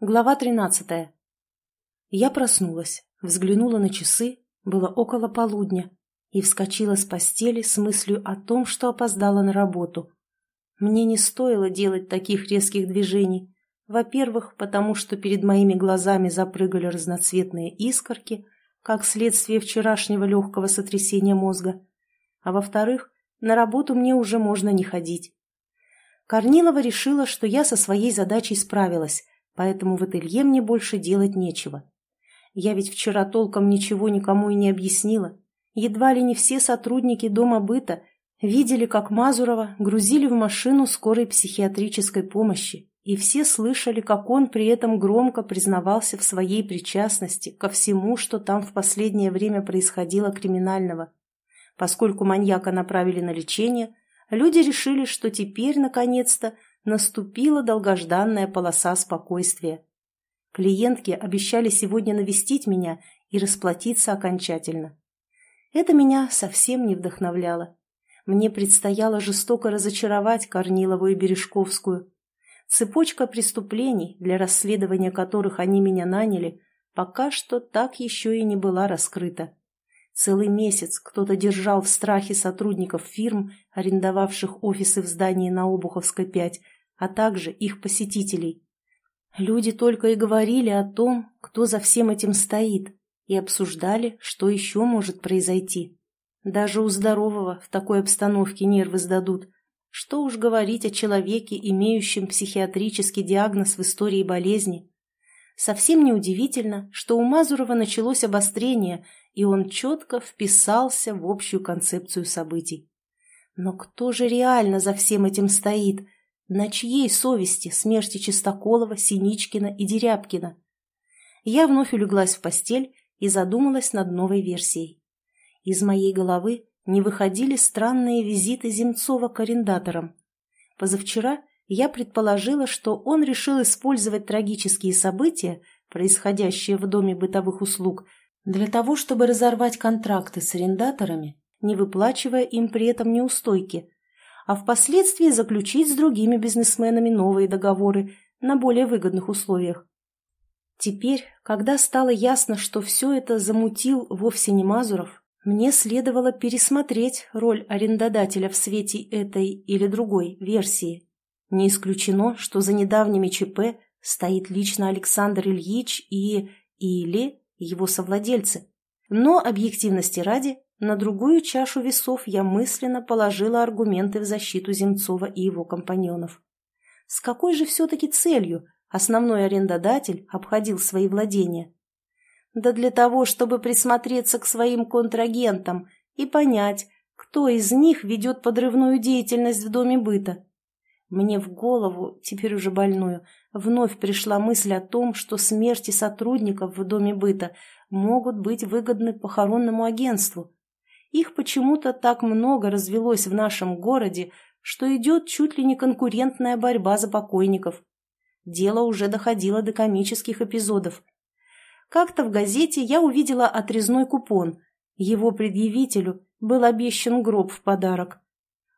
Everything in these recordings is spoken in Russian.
Глава тринадцатая. Я проснулась, взглянула на часы, было около полудня, и вскочила с постели с мыслью о том, что опоздала на работу. Мне не стоило делать таких резких движений. Во-первых, потому что перед моими глазами запрыгали разноцветные искорки, как следствие вчерашнего легкого сотрясения мозга. А во-вторых, на работу мне уже можно не ходить. Корнилова решила, что я со своей задачей справилась – поэтому в ателье мне больше делать нечего. Я ведь вчера толком ничего никому и не объяснила. Едва ли не все сотрудники дома быта видели, как Мазурова грузили в машину скорой психиатрической помощи, и все слышали, как он при этом громко признавался в своей причастности ко всему, что там в последнее время происходило криминального. Поскольку маньяка направили на лечение, люди решили, что теперь, наконец-то, наступила долгожданная полоса спокойствия. Клиентки обещали сегодня навестить меня и расплатиться окончательно. Это меня совсем не вдохновляло. Мне предстояло жестоко разочаровать Корнилову и Бережковскую. Цепочка преступлений, для расследования которых они меня наняли, пока что так еще и не была раскрыта. Целый месяц кто-то держал в страхе сотрудников фирм, арендовавших офисы в здании на Обуховской 5, а также их посетителей. Люди только и говорили о том, кто за всем этим стоит, и обсуждали, что еще может произойти. Даже у здорового в такой обстановке нервы сдадут. Что уж говорить о человеке, имеющем психиатрический диагноз в истории болезни. Совсем неудивительно, что у Мазурова началось обострение, и он четко вписался в общую концепцию событий. Но кто же реально за всем этим стоит – на чьей совести смерти Чистоколова, Синичкина и Дерябкина? Я вновь улеглась в постель и задумалась над новой версией. Из моей головы не выходили странные визиты Земцова к арендаторам. Позавчера я предположила, что он решил использовать трагические события, происходящие в доме бытовых услуг, для того, чтобы разорвать контракты с арендаторами, не выплачивая им при этом неустойки, а впоследствии заключить с другими бизнесменами новые договоры на более выгодных условиях. Теперь, когда стало ясно, что все это замутил вовсе не Мазуров, мне следовало пересмотреть роль арендодателя в свете этой или другой версии. Не исключено, что за недавними ЧП стоит лично Александр Ильич и... или его совладельцы. Но, объективности ради, на другую чашу весов я мысленно положила аргументы в защиту Земцова и его компаньонов. С какой же все-таки целью основной арендодатель обходил свои владения? Да для того, чтобы присмотреться к своим контрагентам и понять, кто из них ведет подрывную деятельность в доме быта. Мне в голову, теперь уже больную, вновь пришла мысль о том, что смерти сотрудников в доме быта могут быть выгодны похоронному агентству – их почему-то так много развелось в нашем городе, что идет чуть ли не конкурентная борьба за покойников. Дело уже доходило до комических эпизодов. Как-то в газете я увидела отрезной купон. Его предъявителю был обещан гроб в подарок.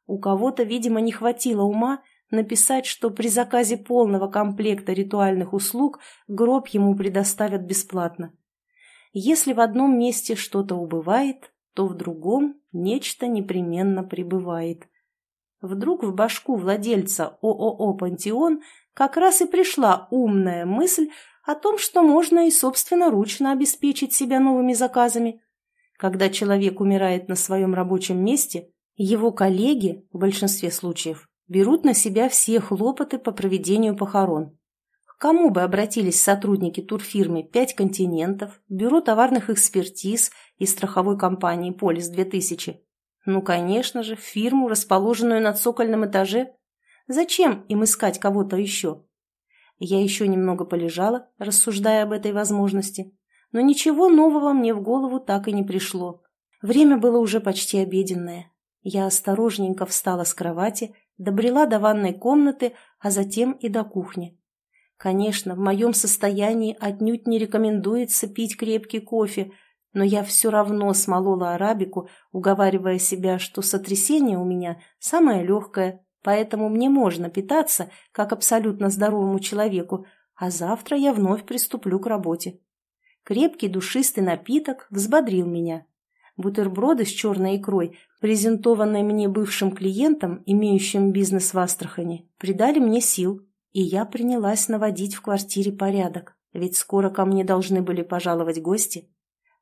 У кого-то, видимо, не хватило ума написать, что при заказе полного комплекта ритуальных услуг гроб ему предоставят бесплатно. Если в одном месте что-то убывает, то в другом нечто непременно пребывает. Вдруг в башку владельца ООО «Пантеон» как раз и пришла умная мысль о том, что можно и собственноручно обеспечить себя новыми заказами. Когда человек умирает на своем рабочем месте, его коллеги, в большинстве случаев, берут на себя все хлопоты по проведению похорон кому бы обратились сотрудники турфирмы «Пять континентов», Бюро товарных экспертиз и страховой компании «Полис-2000»? Ну, конечно же, в фирму, расположенную на цокольном этаже. Зачем им искать кого-то еще? Я еще немного полежала, рассуждая об этой возможности, но ничего нового мне в голову так и не пришло. Время было уже почти обеденное. Я осторожненько встала с кровати, добрела до ванной комнаты, а затем и до кухни. Конечно, в моем состоянии отнюдь не рекомендуется пить крепкий кофе, но я все равно смолола арабику, уговаривая себя, что сотрясение у меня самое легкое, поэтому мне можно питаться, как абсолютно здоровому человеку, а завтра я вновь приступлю к работе. Крепкий душистый напиток взбодрил меня. Бутерброды с черной икрой, презентованные мне бывшим клиентам, имеющим бизнес в Астрахани, придали мне сил, и я принялась наводить в квартире порядок, ведь скоро ко мне должны были пожаловать гости.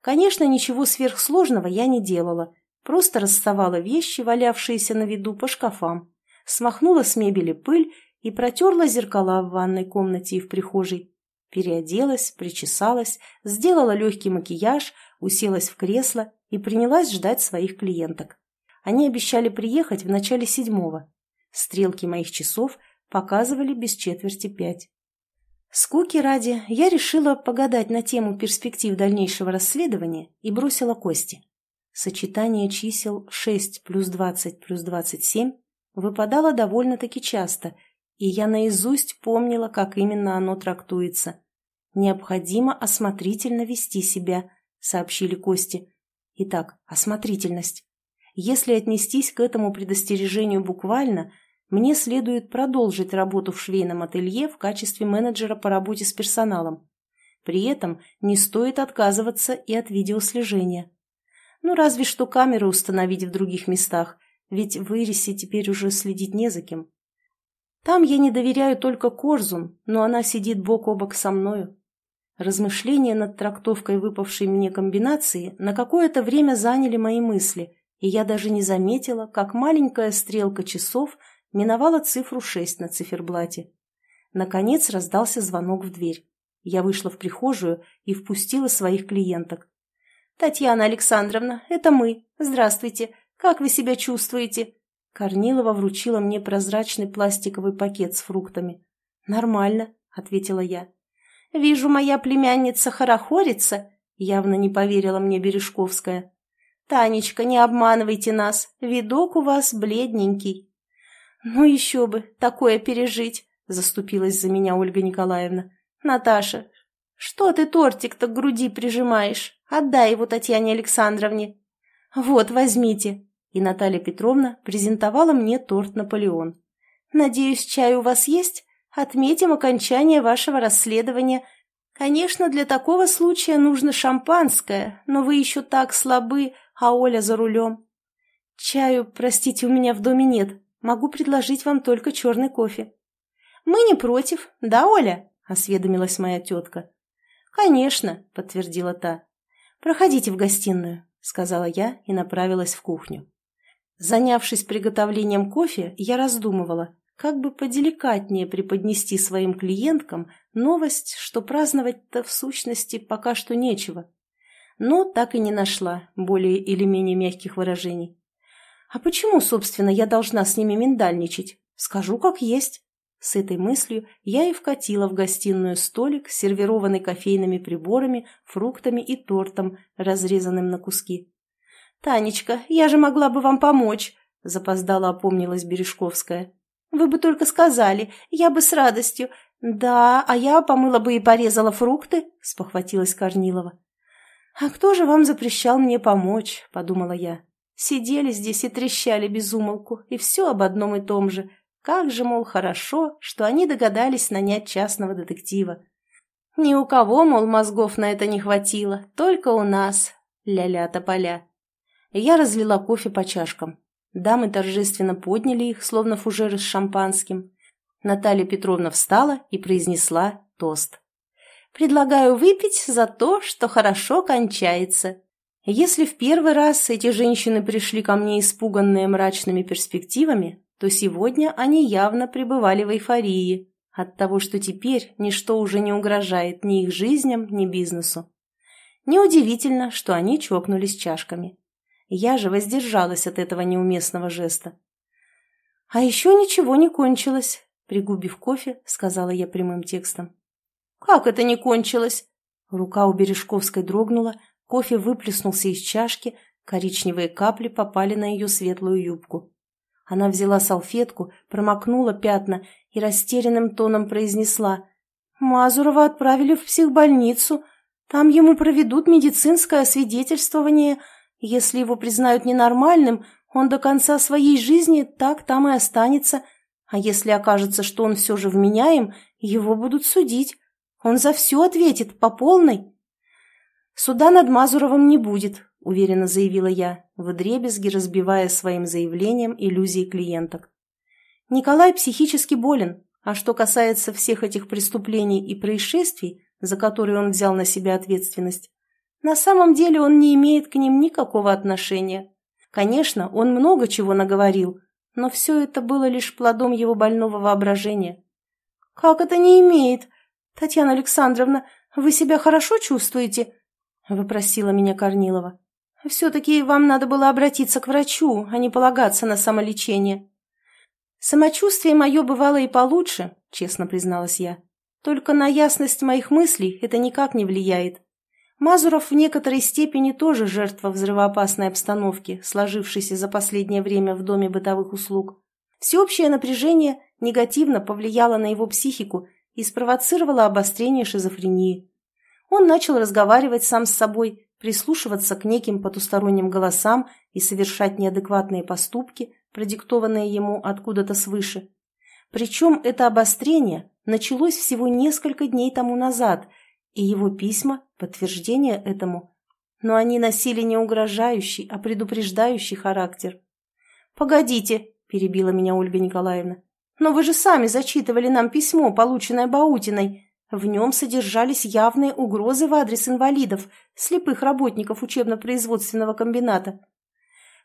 Конечно, ничего сверхсложного я не делала, просто расставала вещи, валявшиеся на виду, по шкафам, смахнула с мебели пыль и протерла зеркала в ванной комнате и в прихожей. Переоделась, причесалась, сделала легкий макияж, уселась в кресло и принялась ждать своих клиенток. Они обещали приехать в начале седьмого. Стрелки моих часов показывали без четверти пять. Скуки ради я решила погадать на тему перспектив дальнейшего расследования и бросила кости. Сочетание чисел 6 плюс 20 плюс 27 выпадало довольно-таки часто, и я наизусть помнила, как именно оно трактуется. «Необходимо осмотрительно вести себя», — сообщили Кости. Итак, осмотрительность. Если отнестись к этому предостережению буквально — мне следует продолжить работу в швейном ателье в качестве менеджера по работе с персоналом. При этом не стоит отказываться и от видеослежения. Ну, разве что камеры установить в других местах, ведь в Ирисе теперь уже следить не за кем. Там я не доверяю только Корзун, но она сидит бок о бок со мною. Размышления над трактовкой выпавшей мне комбинации на какое-то время заняли мои мысли, и я даже не заметила, как маленькая стрелка часов – миновала цифру шесть на циферблате. Наконец раздался звонок в дверь. Я вышла в прихожую и впустила своих клиенток. «Татьяна Александровна, это мы. Здравствуйте. Как вы себя чувствуете?» Корнилова вручила мне прозрачный пластиковый пакет с фруктами. «Нормально», — ответила я. «Вижу, моя племянница хорохорится», — явно не поверила мне Бережковская. «Танечка, не обманывайте нас. Видок у вас бледненький». «Ну еще бы, такое пережить!» — заступилась за меня Ольга Николаевна. «Наташа, что ты тортик-то к груди прижимаешь? Отдай его Татьяне Александровне». «Вот, возьмите». И Наталья Петровна презентовала мне торт «Наполеон». «Надеюсь, чай у вас есть? Отметим окончание вашего расследования. Конечно, для такого случая нужно шампанское, но вы еще так слабы, а Оля за рулем». «Чаю, простите, у меня в доме нет», Могу предложить вам только черный кофе». «Мы не против, да, Оля?» – осведомилась моя тетка. «Конечно», – подтвердила та. «Проходите в гостиную», – сказала я и направилась в кухню. Занявшись приготовлением кофе, я раздумывала, как бы поделикатнее преподнести своим клиенткам новость, что праздновать-то в сущности пока что нечего. Но так и не нашла более или менее мягких выражений. А почему, собственно, я должна с ними миндальничать? Скажу, как есть. С этой мыслью я и вкатила в гостиную столик, сервированный кофейными приборами, фруктами и тортом, разрезанным на куски. «Танечка, я же могла бы вам помочь», — запоздала опомнилась Бережковская. «Вы бы только сказали, я бы с радостью. Да, а я помыла бы и порезала фрукты», — спохватилась Корнилова. «А кто же вам запрещал мне помочь?» — подумала я. Сидели здесь и трещали без умолку, и все об одном и том же. Как же, мол, хорошо, что они догадались нанять частного детектива. Ни у кого, мол, мозгов на это не хватило, только у нас. Ля-ля тополя. Я разлила кофе по чашкам. Дамы торжественно подняли их, словно фужеры с шампанским. Наталья Петровна встала и произнесла тост. «Предлагаю выпить за то, что хорошо кончается». Если в первый раз эти женщины пришли ко мне испуганные мрачными перспективами, то сегодня они явно пребывали в эйфории от того, что теперь ничто уже не угрожает ни их жизням, ни бизнесу. Неудивительно, что они чокнулись чашками. Я же воздержалась от этого неуместного жеста. «А еще ничего не кончилось», — пригубив кофе, сказала я прямым текстом. «Как это не кончилось?» Рука у Бережковской дрогнула, Кофе выплеснулся из чашки, коричневые капли попали на ее светлую юбку. Она взяла салфетку, промокнула пятна и растерянным тоном произнесла. «Мазурова отправили в психбольницу. Там ему проведут медицинское освидетельствование. Если его признают ненормальным, он до конца своей жизни так там и останется. А если окажется, что он все же вменяем, его будут судить. Он за все ответит, по полной. Суда над Мазуровым не будет, уверенно заявила я, вдребезги разбивая своим заявлением иллюзии клиенток. Николай психически болен, а что касается всех этих преступлений и происшествий, за которые он взял на себя ответственность, на самом деле он не имеет к ним никакого отношения. Конечно, он много чего наговорил, но все это было лишь плодом его больного воображения. «Как это не имеет? Татьяна Александровна, вы себя хорошо чувствуете?» — выпросила меня Корнилова. «Все-таки вам надо было обратиться к врачу, а не полагаться на самолечение». «Самочувствие мое бывало и получше», — честно призналась я. «Только на ясность моих мыслей это никак не влияет. Мазуров в некоторой степени тоже жертва взрывоопасной обстановки, сложившейся за последнее время в Доме бытовых услуг. Всеобщее напряжение негативно повлияло на его психику и спровоцировало обострение шизофрении. Он начал разговаривать сам с собой, прислушиваться к неким потусторонним голосам и совершать неадекватные поступки, продиктованные ему откуда-то свыше. Причем это обострение началось всего несколько дней тому назад – и его письма – подтверждение этому. Но они носили не угрожающий, а предупреждающий характер. «Погодите», – перебила меня Ольга Николаевна, – «но вы же сами зачитывали нам письмо, полученное Баутиной. В нем содержались явные угрозы в адрес инвалидов, слепых работников учебно-производственного комбината.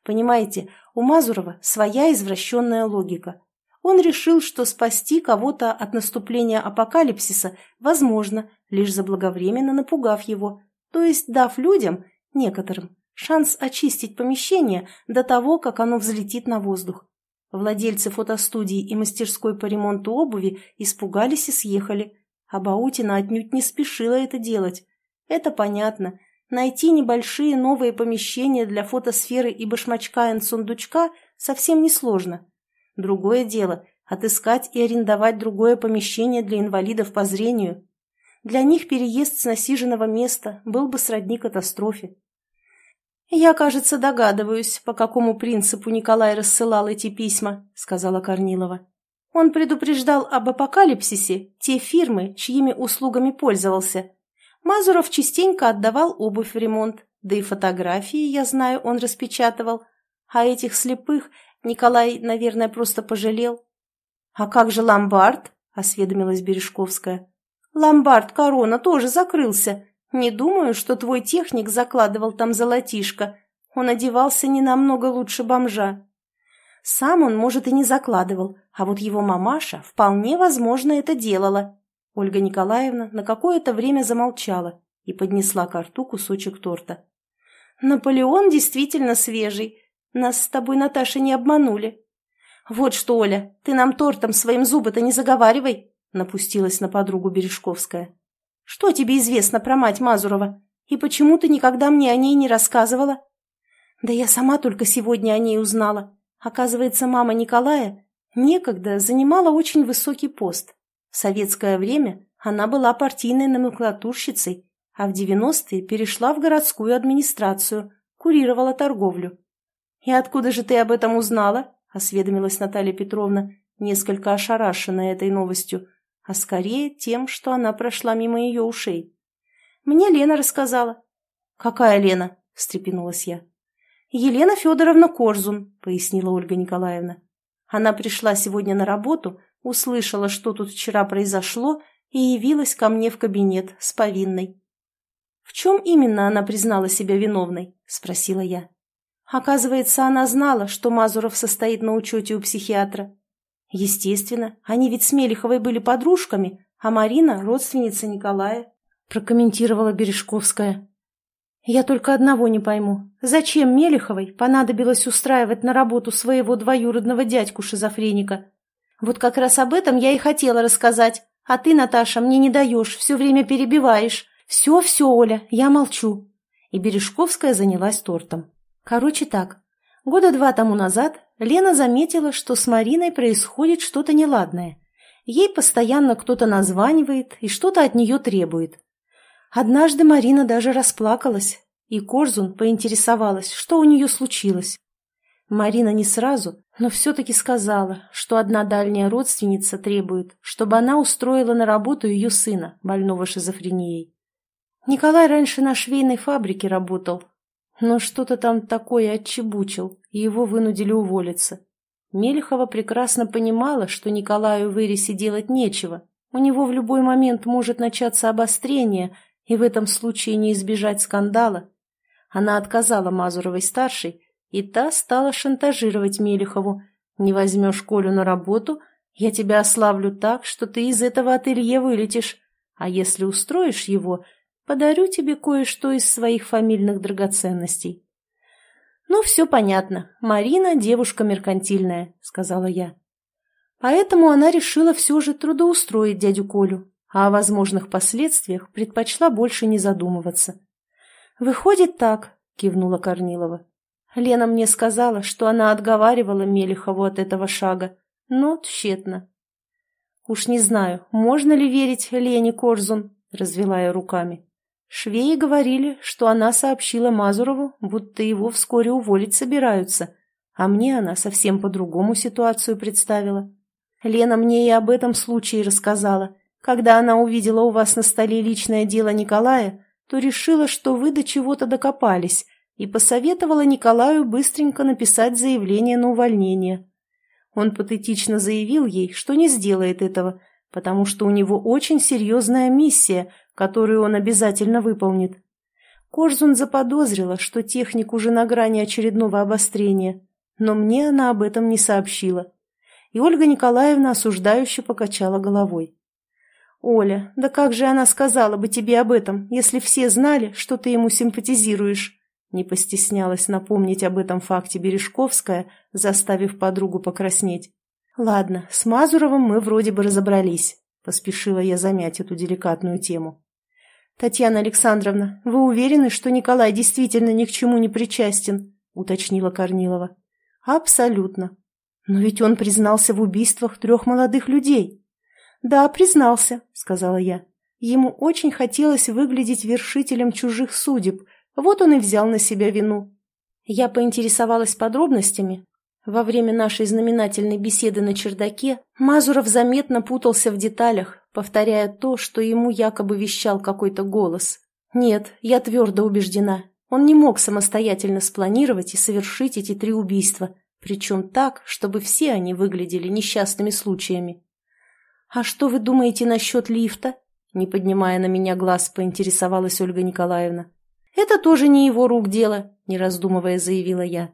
Понимаете, у Мазурова своя извращенная логика. Он решил, что спасти кого-то от наступления апокалипсиса возможно, лишь заблаговременно напугав его, то есть дав людям, некоторым, шанс очистить помещение до того, как оно взлетит на воздух. Владельцы фотостудии и мастерской по ремонту обуви испугались и съехали, а Баутина отнюдь не спешила это делать. Это понятно. Найти небольшие новые помещения для фотосферы и башмачка и сундучка совсем несложно. Другое дело – отыскать и арендовать другое помещение для инвалидов по зрению. Для них переезд с насиженного места был бы сродни катастрофе. «Я, кажется, догадываюсь, по какому принципу Николай рассылал эти письма», — сказала Корнилова. «Он предупреждал об апокалипсисе те фирмы, чьими услугами пользовался. Мазуров частенько отдавал обувь в ремонт, да и фотографии, я знаю, он распечатывал. А этих слепых Николай, наверное, просто пожалел. «А как же ломбард?» — осведомилась Бережковская. «Ломбард Корона тоже закрылся. Не думаю, что твой техник закладывал там золотишко. Он одевался не намного лучше бомжа. Сам он, может, и не закладывал, а вот его мамаша вполне возможно это делала». Ольга Николаевна на какое-то время замолчала и поднесла к рту кусочек торта. «Наполеон действительно свежий. Нас с тобой, Наташа, не обманули. Вот что, Оля, ты нам тортом своим зубы-то не заговаривай, напустилась на подругу Бережковская. Что тебе известно про мать Мазурова? И почему ты никогда мне о ней не рассказывала? Да я сама только сегодня о ней узнала. Оказывается, мама Николая некогда занимала очень высокий пост. В советское время она была партийной номенклатурщицей, а в 90-е перешла в городскую администрацию, курировала торговлю. «И откуда же ты об этом узнала?» — осведомилась Наталья Петровна, несколько ошарашенная этой новостью, а скорее тем, что она прошла мимо ее ушей. «Мне Лена рассказала». «Какая Лена?» — встрепенулась я. «Елена Федоровна Корзун», — пояснила Ольга Николаевна. Она пришла сегодня на работу, услышала, что тут вчера произошло, и явилась ко мне в кабинет с повинной. «В чем именно она признала себя виновной?» — спросила я. Оказывается, она знала, что Мазуров состоит на учете у психиатра. Естественно, они ведь с Мелиховой были подружками, а Марина – родственница Николая, прокомментировала Бережковская. Я только одного не пойму. Зачем Мелиховой понадобилось устраивать на работу своего двоюродного дядьку-шизофреника? Вот как раз об этом я и хотела рассказать. А ты, Наташа, мне не даешь, все время перебиваешь. Все-все, Оля, я молчу. И Бережковская занялась тортом. Короче так, года два тому назад Лена заметила, что с Мариной происходит что-то неладное. Ей постоянно кто-то названивает и что-то от нее требует. Однажды Марина даже расплакалась, и Корзун поинтересовалась, что у нее случилось. Марина не сразу, но все-таки сказала, что одна дальняя родственница требует, чтобы она устроила на работу ее сына, больного шизофренией. Николай раньше на швейной фабрике работал, но что-то там такое отчебучил, и его вынудили уволиться. Мелехова прекрасно понимала, что Николаю в Ирисе делать нечего. У него в любой момент может начаться обострение, и в этом случае не избежать скандала. Она отказала Мазуровой-старшей, и та стала шантажировать Мелехову. «Не возьмешь Колю на работу, я тебя ославлю так, что ты из этого ателье вылетишь. А если устроишь его, подарю тебе кое-что из своих фамильных драгоценностей». «Ну, все понятно. Марина – девушка меркантильная», – сказала я. Поэтому она решила все же трудоустроить дядю Колю, а о возможных последствиях предпочла больше не задумываться. «Выходит так», – кивнула Корнилова. Лена мне сказала, что она отговаривала Мелехову от этого шага, но тщетно. «Уж не знаю, можно ли верить Лене Корзун?» – развела я руками. Швеи говорили, что она сообщила Мазурову, будто его вскоре уволить собираются, а мне она совсем по-другому ситуацию представила. Лена мне и об этом случае рассказала. Когда она увидела у вас на столе личное дело Николая, то решила, что вы до чего-то докопались, и посоветовала Николаю быстренько написать заявление на увольнение. Он патетично заявил ей, что не сделает этого, потому что у него очень серьезная миссия – которую он обязательно выполнит. Корзун заподозрила, что техник уже на грани очередного обострения, но мне она об этом не сообщила. И Ольга Николаевна осуждающе покачала головой. «Оля, да как же она сказала бы тебе об этом, если все знали, что ты ему симпатизируешь?» Не постеснялась напомнить об этом факте Бережковская, заставив подругу покраснеть. «Ладно, с Мазуровым мы вроде бы разобрались», — поспешила я замять эту деликатную тему. «Татьяна Александровна, вы уверены, что Николай действительно ни к чему не причастен?» — уточнила Корнилова. «Абсолютно. Но ведь он признался в убийствах трех молодых людей». «Да, признался», — сказала я. Ему очень хотелось выглядеть вершителем чужих судеб, вот он и взял на себя вину. Я поинтересовалась подробностями. Во время нашей знаменательной беседы на чердаке Мазуров заметно путался в деталях, повторяя то, что ему якобы вещал какой-то голос. Нет, я твердо убеждена, он не мог самостоятельно спланировать и совершить эти три убийства, причем так, чтобы все они выглядели несчастными случаями. «А что вы думаете насчет лифта?» Не поднимая на меня глаз, поинтересовалась Ольга Николаевна. «Это тоже не его рук дело», — не раздумывая заявила я.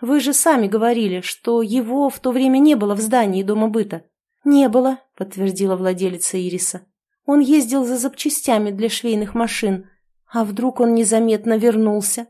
«Вы же сами говорили, что его в то время не было в здании Дома быта». «Не было», — подтвердила владелица Ириса. «Он ездил за запчастями для швейных машин. А вдруг он незаметно вернулся?»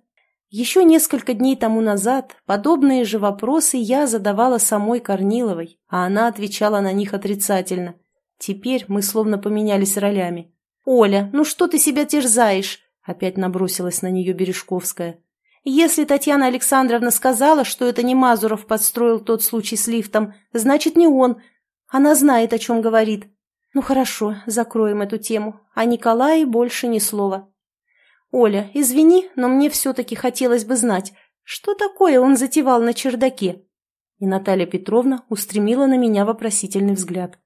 Еще несколько дней тому назад подобные же вопросы я задавала самой Корниловой, а она отвечала на них отрицательно. Теперь мы словно поменялись ролями. «Оля, ну что ты себя терзаешь?» — опять набросилась на нее Бережковская. «Если Татьяна Александровна сказала, что это не Мазуров подстроил тот случай с лифтом, значит, не он, она знает, о чем говорит. Ну хорошо, закроем эту тему. А Николае больше ни слова. Оля, извини, но мне все-таки хотелось бы знать, что такое он затевал на чердаке? И Наталья Петровна устремила на меня вопросительный взгляд.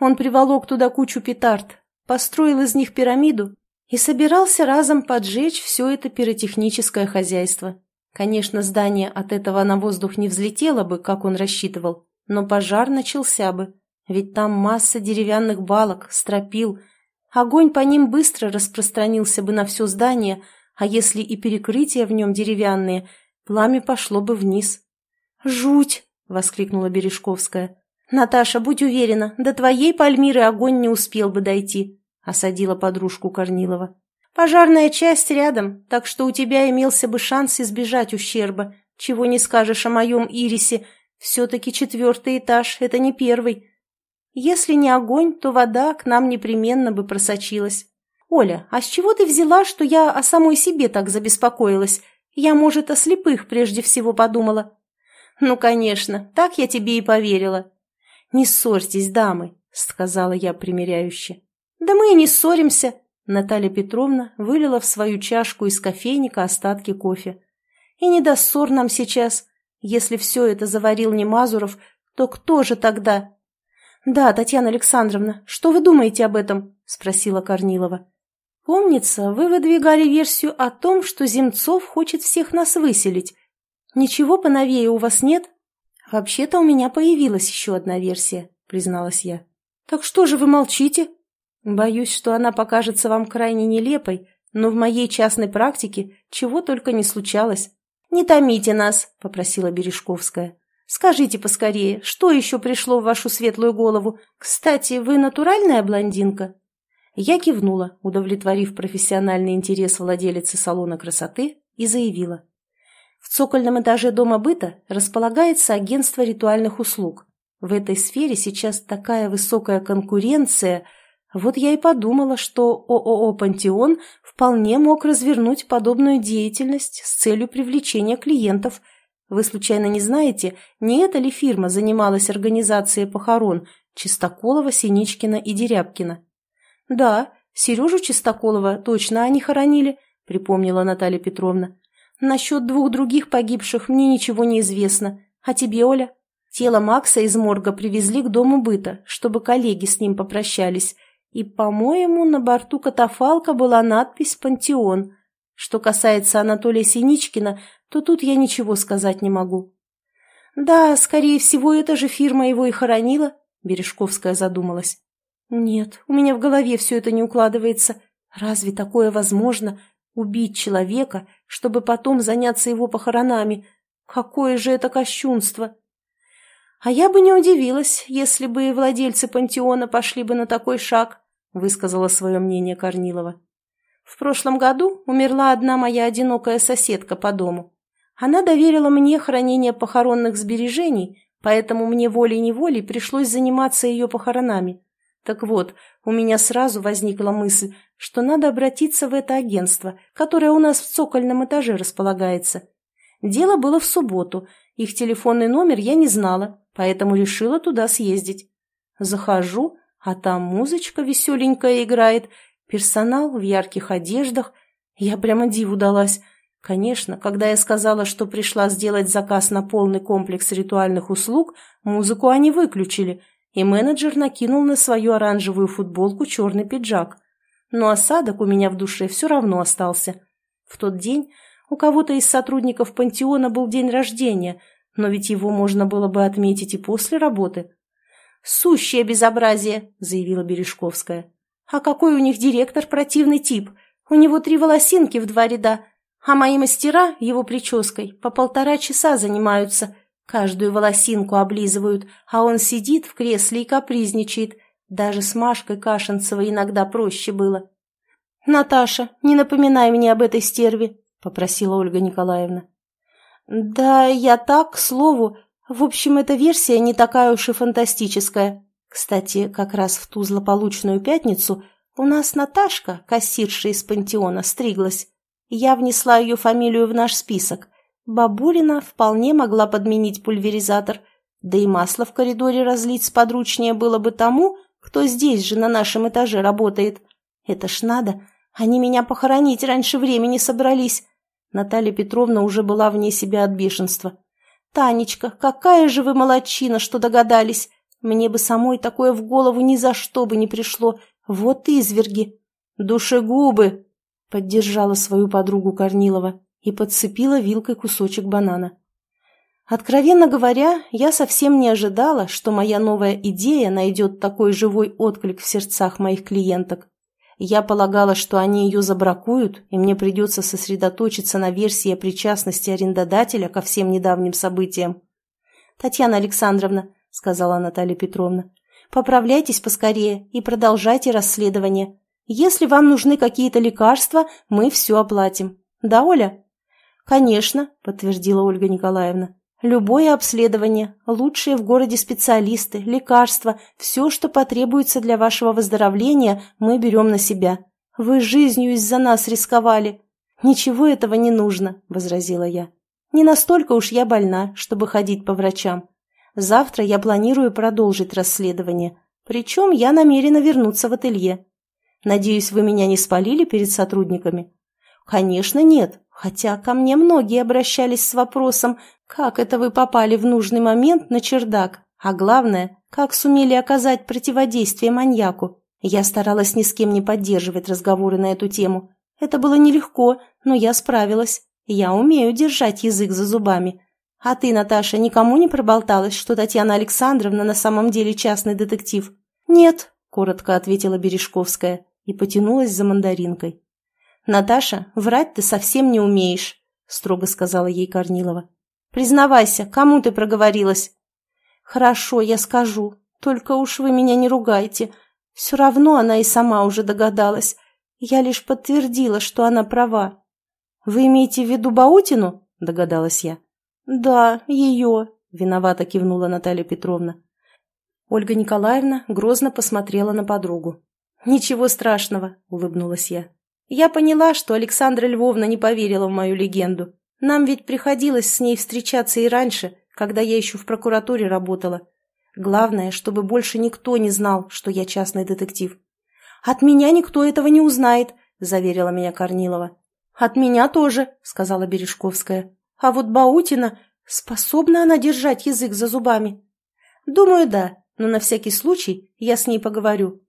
Он приволок туда кучу петард, построил из них пирамиду и собирался разом поджечь все это пиротехническое хозяйство. Конечно, здание от этого на воздух не взлетело бы, как он рассчитывал, но пожар начался бы, ведь там масса деревянных балок, стропил. Огонь по ним быстро распространился бы на все здание, а если и перекрытия в нем деревянные, пламя пошло бы вниз. «Жуть!» — воскликнула Бережковская. «Наташа, будь уверена, до твоей Пальмиры огонь не успел бы дойти», — осадила подружку Корнилова. «Пожарная часть рядом, так что у тебя имелся бы шанс избежать ущерба. Чего не скажешь о моем Ирисе, все-таки четвертый этаж — это не первый. Если не огонь, то вода к нам непременно бы просочилась. Оля, а с чего ты взяла, что я о самой себе так забеспокоилась? Я, может, о слепых прежде всего подумала. Ну, конечно, так я тебе и поверила. Не ссорьтесь, дамы, сказала я примиряюще. Да мы и не ссоримся. Наталья Петровна вылила в свою чашку из кофейника остатки кофе. И не до ссор нам сейчас. Если все это заварил не Мазуров, то кто же тогда? «Да, Татьяна Александровна, что вы думаете об этом?» – спросила Корнилова. «Помнится, вы выдвигали версию о том, что Земцов хочет всех нас выселить. Ничего поновее у вас нет?» «Вообще-то у меня появилась еще одна версия», – призналась я. «Так что же вы молчите?» «Боюсь, что она покажется вам крайне нелепой, но в моей частной практике чего только не случалось». «Не томите нас», – попросила Бережковская. «Скажите поскорее, что еще пришло в вашу светлую голову? Кстати, вы натуральная блондинка?» Я кивнула, удовлетворив профессиональный интерес владелицы салона красоты, и заявила. В цокольном этаже дома быта располагается агентство ритуальных услуг. В этой сфере сейчас такая высокая конкуренция. Вот я и подумала, что ООО «Пантеон» вполне мог развернуть подобную деятельность с целью привлечения клиентов. Вы случайно не знаете, не эта ли фирма занималась организацией похорон Чистоколова, Синичкина и Дерябкина? «Да, Сережу Чистоколова точно они хоронили», — припомнила Наталья Петровна. «Насчет двух других погибших мне ничего не известно. А тебе, Оля?» Тело Макса из морга привезли к дому быта, чтобы коллеги с ним попрощались. И, по-моему, на борту катафалка была надпись «Пантеон». Что касается Анатолия Синичкина, то тут я ничего сказать не могу. «Да, скорее всего, эта же фирма его и хоронила», — Бережковская задумалась. «Нет, у меня в голове все это не укладывается. Разве такое возможно? Убить человека, чтобы потом заняться его похоронами? Какое же это кощунство!» «А я бы не удивилась, если бы владельцы пантеона пошли бы на такой шаг», высказала свое мнение Корнилова. «В прошлом году умерла одна моя одинокая соседка по дому. Она доверила мне хранение похоронных сбережений, поэтому мне волей-неволей пришлось заниматься ее похоронами. Так вот, у меня сразу возникла мысль, что надо обратиться в это агентство, которое у нас в цокольном этаже располагается. Дело было в субботу, их телефонный номер я не знала, поэтому решила туда съездить. Захожу, а там музычка веселенькая играет, персонал в ярких одеждах. Я прямо диву далась. Конечно, когда я сказала, что пришла сделать заказ на полный комплекс ритуальных услуг, музыку они выключили – и менеджер накинул на свою оранжевую футболку черный пиджак. Но осадок у меня в душе все равно остался. В тот день у кого-то из сотрудников пантеона был день рождения, но ведь его можно было бы отметить и после работы. «Сущее безобразие», — заявила Бережковская. «А какой у них директор противный тип? У него три волосинки в два ряда, а мои мастера его прической по полтора часа занимаются, Каждую волосинку облизывают, а он сидит в кресле и капризничает. Даже с Машкой Кашинцевой иногда проще было. «Наташа, не напоминай мне об этой стерве», — попросила Ольга Николаевна. «Да, я так, к слову. В общем, эта версия не такая уж и фантастическая. Кстати, как раз в ту злополучную пятницу у нас Наташка, кассирша из пантеона, стриглась. Я внесла ее фамилию в наш список. Бабулина вполне могла подменить пульверизатор, да и масло в коридоре разлить сподручнее было бы тому, кто здесь же на нашем этаже работает. Это ж надо, они меня похоронить раньше времени собрались. Наталья Петровна уже была вне себя от бешенства. «Танечка, какая же вы молодчина, что догадались! Мне бы самой такое в голову ни за что бы не пришло. Вот изверги!» «Душегубы!» — поддержала свою подругу Корнилова и подцепила вилкой кусочек банана. Откровенно говоря, я совсем не ожидала, что моя новая идея найдет такой живой отклик в сердцах моих клиенток. Я полагала, что они ее забракуют, и мне придется сосредоточиться на версии о причастности арендодателя ко всем недавним событиям. «Татьяна Александровна», — сказала Наталья Петровна, — «поправляйтесь поскорее и продолжайте расследование. Если вам нужны какие-то лекарства, мы все оплатим. Да, Оля?» «Конечно», — подтвердила Ольга Николаевна. «Любое обследование, лучшие в городе специалисты, лекарства, все, что потребуется для вашего выздоровления, мы берем на себя. Вы жизнью из-за нас рисковали». «Ничего этого не нужно», — возразила я. «Не настолько уж я больна, чтобы ходить по врачам. Завтра я планирую продолжить расследование, причем я намерена вернуться в ателье. Надеюсь, вы меня не спалили перед сотрудниками?» Конечно, нет, хотя ко мне многие обращались с вопросом, как это вы попали в нужный момент на чердак, а главное, как сумели оказать противодействие маньяку. Я старалась ни с кем не поддерживать разговоры на эту тему. Это было нелегко, но я справилась. Я умею держать язык за зубами. А ты, Наташа, никому не проболталась, что Татьяна Александровна на самом деле частный детектив? Нет, коротко ответила Бережковская и потянулась за мандаринкой. «Наташа, врать ты совсем не умеешь», — строго сказала ей Корнилова. «Признавайся, кому ты проговорилась?» «Хорошо, я скажу. Только уж вы меня не ругайте. Все равно она и сама уже догадалась. Я лишь подтвердила, что она права». «Вы имеете в виду Баутину?» – догадалась я. «Да, ее», – виновато кивнула Наталья Петровна. Ольга Николаевна грозно посмотрела на подругу. «Ничего страшного», – улыбнулась я. «Я поняла, что Александра Львовна не поверила в мою легенду. Нам ведь приходилось с ней встречаться и раньше, когда я еще в прокуратуре работала. Главное, чтобы больше никто не знал, что я частный детектив. «От меня никто этого не узнает», – заверила меня Корнилова. «От меня тоже», – сказала Бережковская. «А вот Баутина, способна она держать язык за зубами?» «Думаю, да, но на всякий случай я с ней поговорю».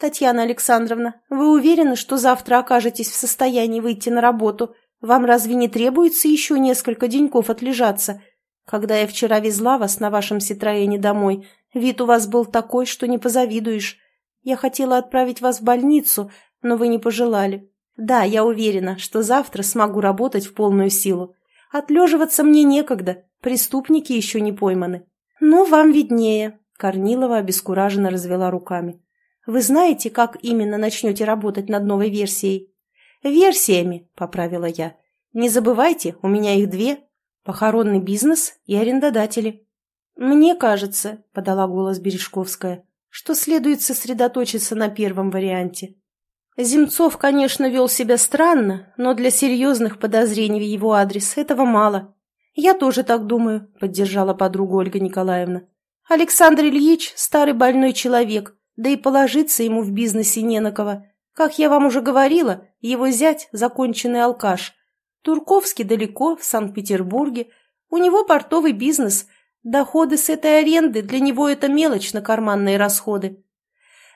«Татьяна Александровна, вы уверены, что завтра окажетесь в состоянии выйти на работу? Вам разве не требуется еще несколько деньков отлежаться? Когда я вчера везла вас на вашем Ситроене домой, вид у вас был такой, что не позавидуешь. Я хотела отправить вас в больницу, но вы не пожелали. Да, я уверена, что завтра смогу работать в полную силу. Отлеживаться мне некогда, преступники еще не пойманы. Ну, вам виднее. Корнилова обескураженно развела руками. Вы знаете, как именно начнете работать над новой версией? Версиями, поправила я. Не забывайте, у меня их две, Похоронный бизнес и арендодатели. «Мне кажется», — подала голос Бережковская, «что следует сосредоточиться на первом варианте. Земцов, конечно, вел себя странно, но для серьезных подозрений в его адрес этого мало. Я тоже так думаю», — поддержала подругу Ольга Николаевна. «Александр Ильич — старый больной человек, да и положиться ему в бизнесе не на кого. Как я вам уже говорила, его зять — законченный алкаш, Турковский далеко, в Санкт-Петербурге. У него портовый бизнес. Доходы с этой аренды для него это мелочь на карманные расходы.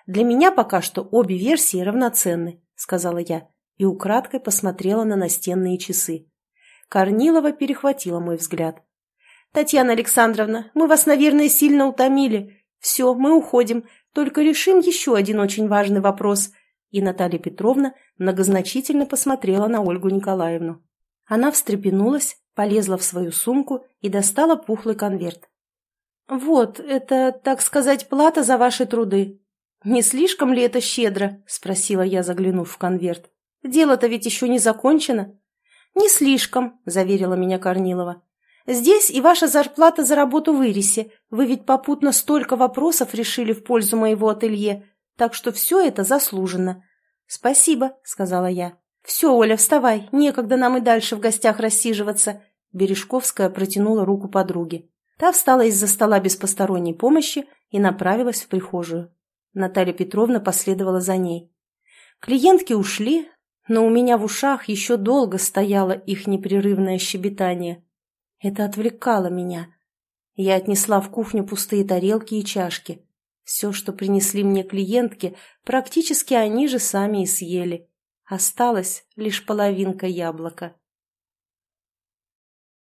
Для меня пока что обе версии равноценны, сказала я и украдкой посмотрела на настенные часы. Корнилова перехватила мой взгляд. «Татьяна Александровна, мы вас, наверное, сильно утомили. Все, мы уходим, только решим еще один очень важный вопрос». И Наталья Петровна многозначительно посмотрела на Ольгу Николаевну. Она встрепенулась, полезла в свою сумку и достала пухлый конверт. «Вот, это, так сказать, плата за ваши труды. Не слишком ли это щедро?» – спросила я, заглянув в конверт. «Дело-то ведь еще не закончено». «Не слишком», – заверила меня Корнилова. «Здесь и ваша зарплата за работу в Ирисе. Вы ведь попутно столько вопросов решили в пользу моего ателье, так что все это заслуженно». «Спасибо», – сказала я. «Все, Оля, вставай, некогда нам и дальше в гостях рассиживаться». Бережковская протянула руку подруге. Та встала из-за стола без посторонней помощи и направилась в прихожую. Наталья Петровна последовала за ней. Клиентки ушли, но у меня в ушах еще долго стояло их непрерывное щебетание. Это отвлекало меня. Я отнесла в кухню пустые тарелки и чашки. Все, что принесли мне клиентки, практически они же сами и съели. Осталась лишь половинка яблока.